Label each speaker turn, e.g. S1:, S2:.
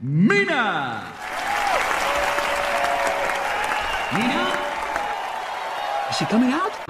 S1: Mina. Mina? Is she coming out?